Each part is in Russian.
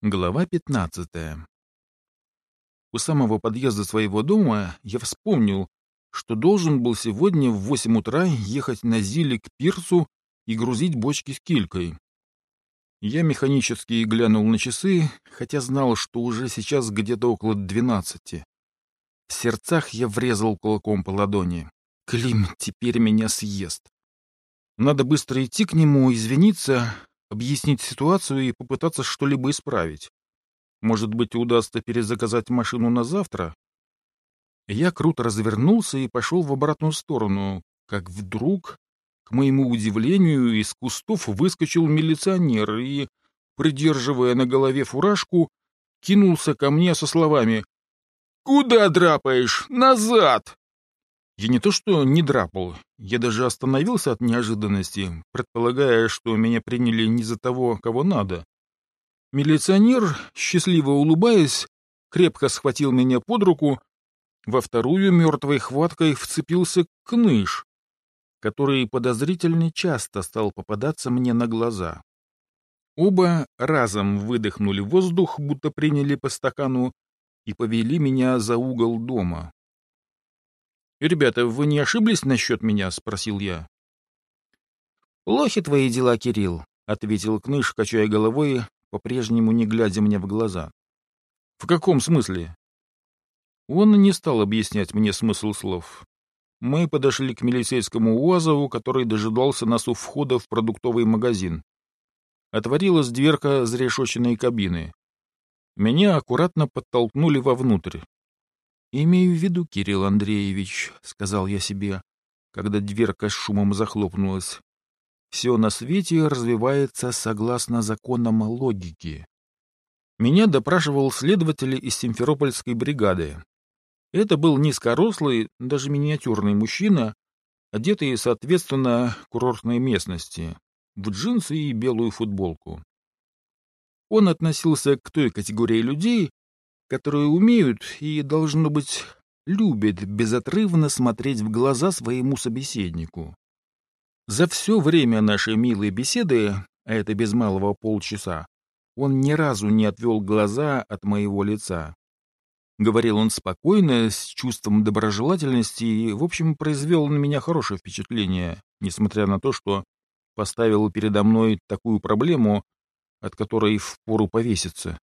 Глава 15 У самого подъезда своего дома я вспомнил, что должен был сегодня в 8 утра ехать на Зиле к пирсу и грузить бочки с килькой. Я механически глянул на часы, хотя знал, что уже сейчас где-то около двенадцати. В сердцах я врезал кулаком по ладони. Клим теперь меня съест. Надо быстро идти к нему, извиниться, объяснить ситуацию и попытаться что-либо исправить. Может быть, удастся перезаказать машину на завтра? Я круто развернулся и пошел в обратную сторону, как вдруг, к моему удивлению, из кустов выскочил милиционер и, придерживая на голове фуражку, кинулся ко мне со словами «Куда драпаешь? Назад!» Я не то что не драпал, я даже остановился от неожиданности, предполагая, что меня приняли не за того, кого надо. Милиционер, счастливо улыбаясь, крепко схватил меня под руку, во вторую мертвой хваткой вцепился кныш, который подозрительно часто стал попадаться мне на глаза. Оба разом выдохнули воздух, будто приняли по стакану, и повели меня за угол дома. «Ребята, вы не ошиблись насчет меня?» — спросил я. «Плохи твои дела, Кирилл», — ответил Кныш, качая головой, по-прежнему не глядя мне в глаза. «В каком смысле?» Он не стал объяснять мне смысл слов. Мы подошли к милицейскому УАЗову, который дожидался нас у входа в продуктовый магазин. Отворилась дверка зарешоченной кабины. Меня аккуратно подтолкнули вовнутрь. «Имею в виду, Кирилл Андреевич», — сказал я себе, когда дверка с шумом захлопнулась. «Все на свете развивается согласно законам логики». Меня допрашивал следователь из Симферопольской бригады. Это был низкорослый, даже миниатюрный мужчина, одетый, соответственно, курортной местности, в джинсы и белую футболку. Он относился к той категории людей, которые умеют и, должно быть, любят безотрывно смотреть в глаза своему собеседнику. За все время нашей милой беседы, а это без малого полчаса, он ни разу не отвел глаза от моего лица. Говорил он спокойно, с чувством доброжелательности и, в общем, произвел на меня хорошее впечатление, несмотря на то, что поставил передо мной такую проблему, от которой впору повеситься.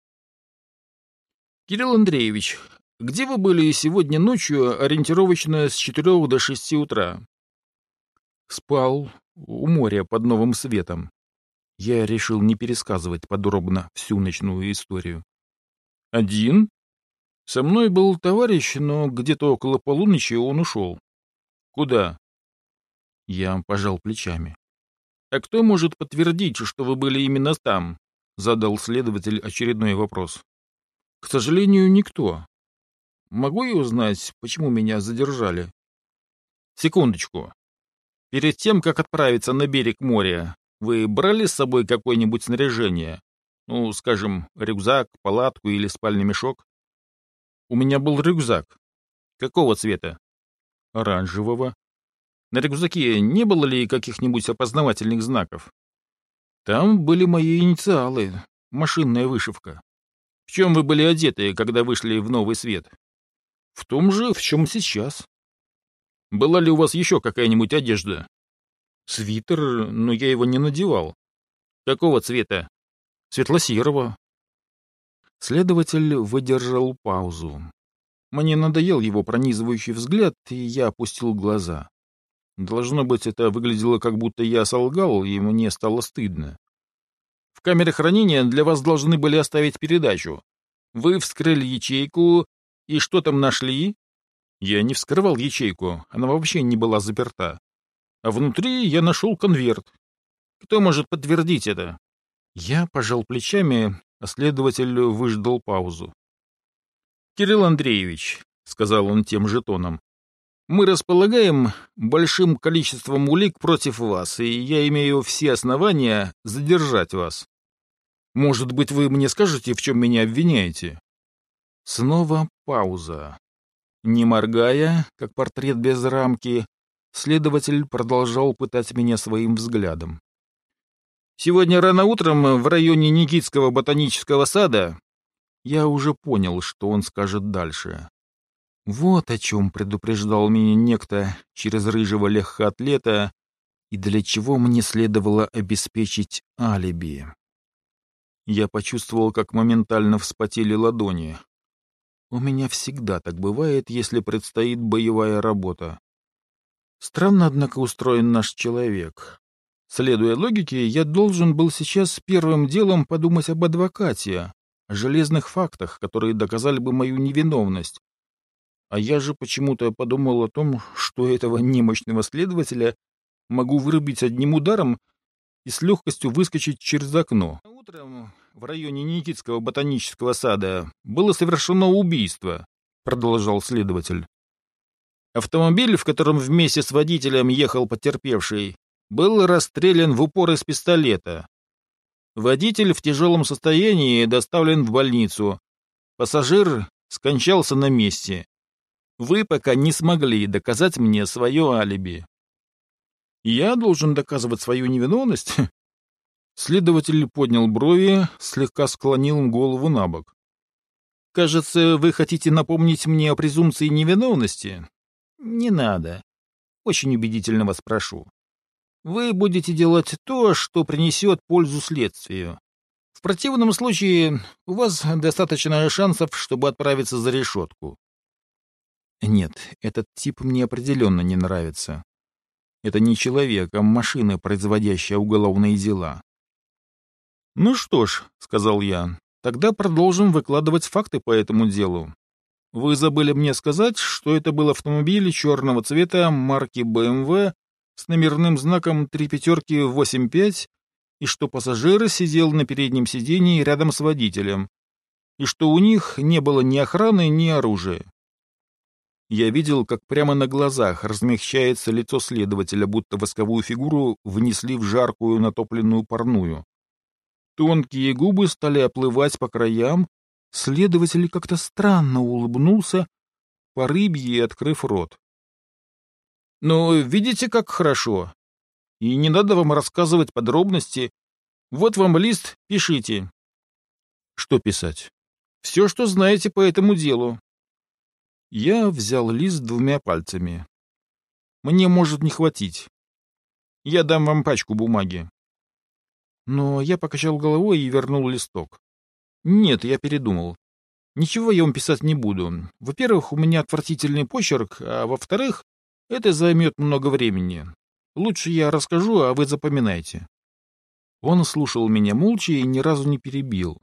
Кирилл Андреевич, где вы были сегодня ночью, ориентировочно с четырех до шести утра? Спал у моря под новым светом. Я решил не пересказывать подробно всю ночную историю. Один? Со мной был товарищ, но где-то около полуночи он ушел. Куда? Я пожал плечами. А кто может подтвердить, что вы были именно там? Задал следователь очередной вопрос. К сожалению, никто. Могу я узнать, почему меня задержали? Секундочку. Перед тем, как отправиться на берег моря, вы брали с собой какое-нибудь снаряжение? Ну, скажем, рюкзак, палатку или спальный мешок? У меня был рюкзак. Какого цвета? Оранжевого. На рюкзаке не было ли каких-нибудь опознавательных знаков? Там были мои инициалы, машинная вышивка. В чем вы были одеты, когда вышли в новый свет? В том же, в чем сейчас. Была ли у вас еще какая-нибудь одежда? Свитер, но я его не надевал. Какого цвета? Светло-серого. Следователь выдержал паузу. Мне надоел его пронизывающий взгляд, и я опустил глаза. Должно быть, это выглядело, как будто я солгал, и мне стало стыдно. В камере хранения для вас должны были оставить передачу. Вы вскрыли ячейку, и что там нашли? Я не вскрывал ячейку, она вообще не была заперта. А внутри я нашел конверт. Кто может подтвердить это? Я пожал плечами, а следователь выждал паузу. «Кирилл Андреевич», — сказал он тем же тоном, — «мы располагаем большим количеством улик против вас, и я имею все основания задержать вас. Может быть, вы мне скажете, в чем меня обвиняете?» Снова пауза. Не моргая, как портрет без рамки, следователь продолжал пытать меня своим взглядом. Сегодня рано утром в районе Никитского ботанического сада я уже понял, что он скажет дальше. Вот о чем предупреждал меня некто через рыжего легкоатлета и для чего мне следовало обеспечить алиби. Я почувствовал, как моментально вспотели ладони. У меня всегда так бывает, если предстоит боевая работа. Странно, однако, устроен наш человек. Следуя логике, я должен был сейчас первым делом подумать об адвокате, о железных фактах, которые доказали бы мою невиновность. А я же почему-то подумал о том, что этого немощного следователя могу вырубить одним ударом и с легкостью выскочить через окно. Утром в районе Никитского ботанического сада было совершено убийство, продолжал следователь. Автомобиль, в котором вместе с водителем ехал потерпевший, был расстрелян в упор из пистолета. Водитель в тяжелом состоянии доставлен в больницу. Пассажир скончался на месте. Вы пока не смогли доказать мне свое алиби. Я должен доказывать свою невиновность? Следователь поднял брови, слегка склонил голову на бок. «Кажется, вы хотите напомнить мне о презумпции невиновности?» «Не надо. Очень убедительно вас прошу. Вы будете делать то, что принесет пользу следствию. В противном случае у вас достаточно шансов, чтобы отправиться за решетку». «Нет, этот тип мне определенно не нравится. Это не человек, а машина, производящая уголовные дела. «Ну что ж», — сказал я, — «тогда продолжим выкладывать факты по этому делу. Вы забыли мне сказать, что это был автомобиль черного цвета марки BMW с номерным знаком три пятерки 85 и что пассажир сидел на переднем сидении рядом с водителем, и что у них не было ни охраны, ни оружия. Я видел, как прямо на глазах размягчается лицо следователя, будто восковую фигуру внесли в жаркую натопленную парную. Тонкие губы стали оплывать по краям, следователь как-то странно улыбнулся, по рыбье открыв рот. «Ну, видите, как хорошо. И не надо вам рассказывать подробности. Вот вам лист, пишите». «Что писать?» «Все, что знаете по этому делу. Я взял лист двумя пальцами. Мне может не хватить. Я дам вам пачку бумаги. Но я покачал головой и вернул листок. Нет, я передумал. Ничего я вам писать не буду. Во-первых, у меня отвратительный почерк, а во-вторых, это займет много времени. Лучше я расскажу, а вы запоминайте. Он слушал меня молча и ни разу не перебил.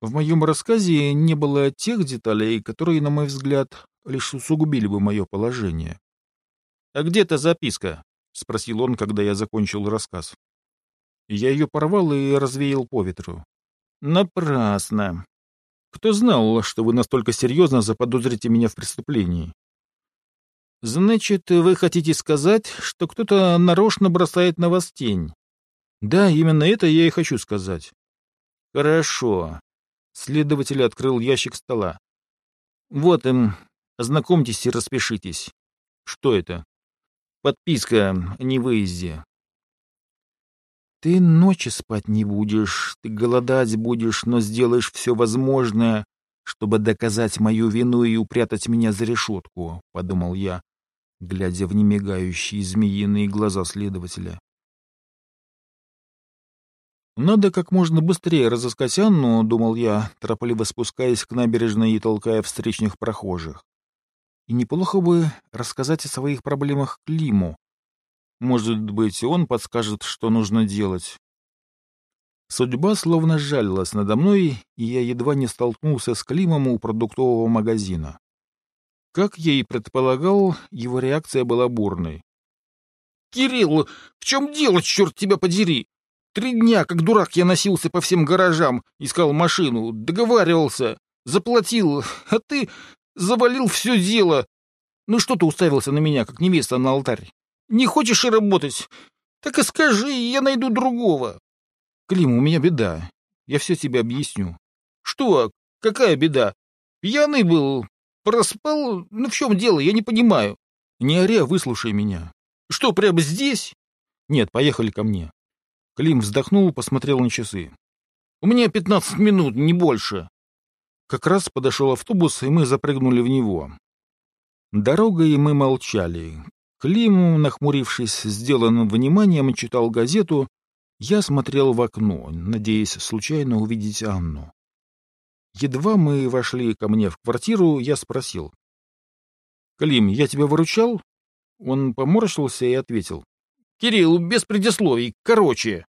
В моем рассказе не было тех деталей, которые, на мой взгляд, лишь усугубили бы мое положение. «А где та записка?» — спросил он, когда я закончил рассказ. Я ее порвал и развеял по ветру. «Напрасно. Кто знал, что вы настолько серьезно заподозрите меня в преступлении?» «Значит, вы хотите сказать, что кто-то нарочно бросает на вас тень?» «Да, именно это я и хочу сказать». «Хорошо. Следователь открыл ящик стола. «Вот им. Ознакомьтесь и распишитесь. Что это?» «Подписка о невыезде». «Ты ночи спать не будешь, ты голодать будешь, но сделаешь все возможное, чтобы доказать мою вину и упрятать меня за решетку», — подумал я, глядя в немигающие змеиные глаза следователя. Надо как можно быстрее разыскать Анну, думал я, торопливо спускаясь к набережной и толкая встречных прохожих. И неплохо бы рассказать о своих проблемах Климу. Может быть, он подскажет, что нужно делать. Судьба словно жалилась надо мной, и я едва не столкнулся с Климом у продуктового магазина. Как я и предполагал, его реакция была бурной. «Кирилл, в чем дело, черт тебя подери?» Три дня, как дурак, я носился по всем гаражам, искал машину, договаривался, заплатил, а ты завалил все дело. Ну что ты уставился на меня, как невеста на алтарь? Не хочешь и работать? Так и скажи, я найду другого. Клим, у меня беда. Я все тебе объясню. Что? Какая беда? Пьяный был, проспал? Ну в чем дело, я не понимаю. Не ори, выслушай меня. Что, прямо здесь? Нет, поехали ко мне. Клим вздохнул, посмотрел на часы. «У меня пятнадцать минут, не больше». Как раз подошел автобус, и мы запрыгнули в него. Дорогой мы молчали. Клим, нахмурившись, сделанным вниманием, читал газету. Я смотрел в окно, надеясь случайно увидеть Анну. Едва мы вошли ко мне в квартиру, я спросил. — Клим, я тебя выручал? Он поморщился и ответил. — Кирилл, без предисловий, короче.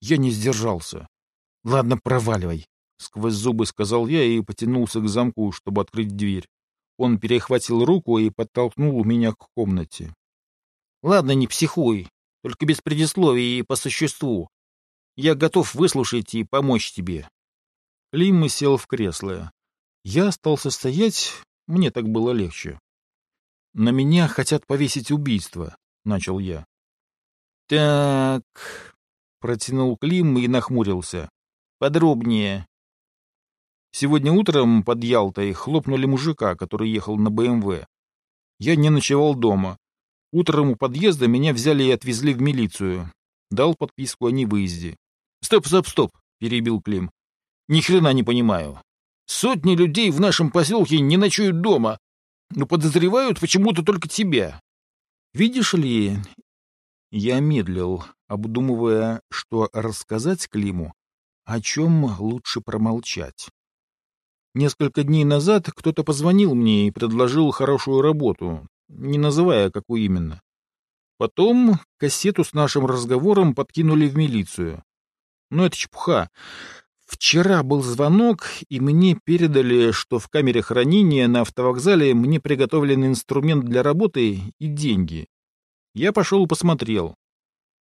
Я не сдержался. — Ладно, проваливай, — сквозь зубы сказал я и потянулся к замку, чтобы открыть дверь. Он перехватил руку и подтолкнул меня к комнате. — Ладно, не психуй, только без предисловий и по существу. Я готов выслушать и помочь тебе. Клим сел в кресло. Я остался стоять, мне так было легче. — На меня хотят повесить убийство, — начал я. — Так, — протянул Клим и нахмурился. — Подробнее. Сегодня утром под Ялтой хлопнули мужика, который ехал на БМВ. Я не ночевал дома. Утром у подъезда меня взяли и отвезли в милицию. Дал подписку о невыезде. «Стоп, стоп, стоп!» — перебил Клим. «Ни хрена не понимаю. Сотни людей в нашем поселке не ночуют дома, но подозревают почему-то только тебя. Видишь ли...» Я медлил, обдумывая, что рассказать Климу, о чем лучше промолчать. Несколько дней назад кто-то позвонил мне и предложил хорошую работу, не называя, какую именно. Потом кассету с нашим разговором подкинули в милицию. Но это чепуха. Вчера был звонок, и мне передали, что в камере хранения на автовокзале мне приготовлен инструмент для работы и деньги. Я пошел и посмотрел.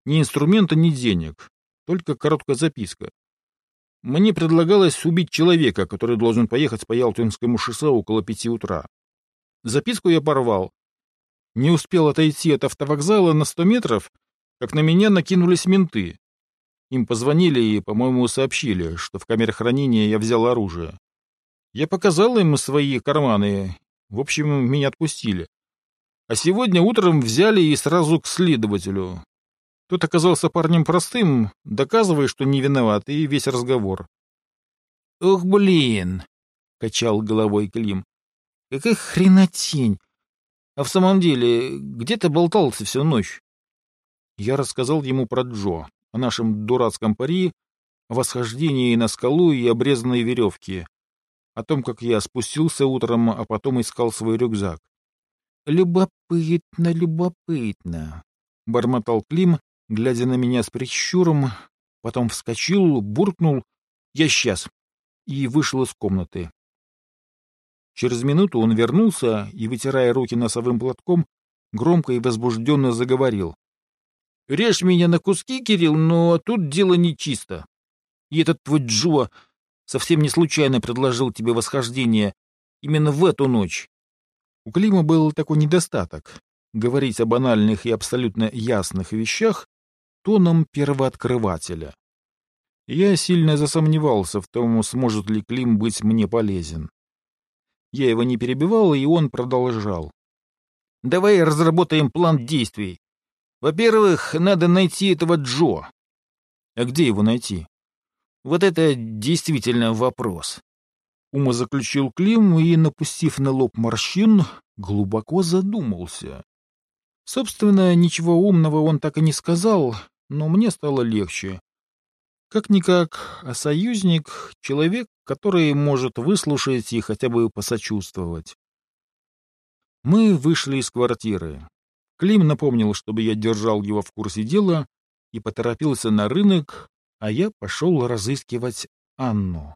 Ни инструмента, ни денег, только короткая записка. Мне предлагалось убить человека, который должен поехать по Ялтинскому шоссе около пяти утра. Записку я порвал. Не успел отойти от автовокзала на сто метров, как на меня накинулись менты. Им позвонили и, по-моему, сообщили, что в камере хранения я взял оружие. Я показал им свои карманы. В общем, меня отпустили. А сегодня утром взяли и сразу к следователю. Тот оказался парнем простым, доказывая, что не виноват, и весь разговор. «Ох, блин!» — качал головой Клим. «Какая хренотень! А в самом деле, где ты болтался всю ночь?» Я рассказал ему про Джо, о нашем дурацком пари, о восхождении на скалу и обрезанной веревке, о том, как я спустился утром, а потом искал свой рюкзак. «Любопытно, любопытно», — бормотал Клим, глядя на меня с прищуром, потом вскочил, буркнул «Я сейчас!» и вышел из комнаты. Через минуту он вернулся и, вытирая руки носовым платком, громко и возбужденно заговорил. «Режь меня на куски, Кирилл, но тут дело нечисто. И этот твой Джо совсем не случайно предложил тебе восхождение именно в эту ночь». У Клима был такой недостаток — говорить о банальных и абсолютно ясных вещах, тоном первооткрывателя. Я сильно засомневался в том, сможет ли Клим быть мне полезен. Я его не перебивал, и он продолжал. «Давай разработаем план действий. Во-первых, надо найти этого Джо». «А где его найти?» «Вот это действительно вопрос». Ума заключил Клим и, напустив на лоб морщин, глубоко задумался. Собственно, ничего умного он так и не сказал, но мне стало легче. Как-никак, а союзник — человек, который может выслушать и хотя бы посочувствовать. Мы вышли из квартиры. Клим напомнил, чтобы я держал его в курсе дела, и поторопился на рынок, а я пошел разыскивать Анну.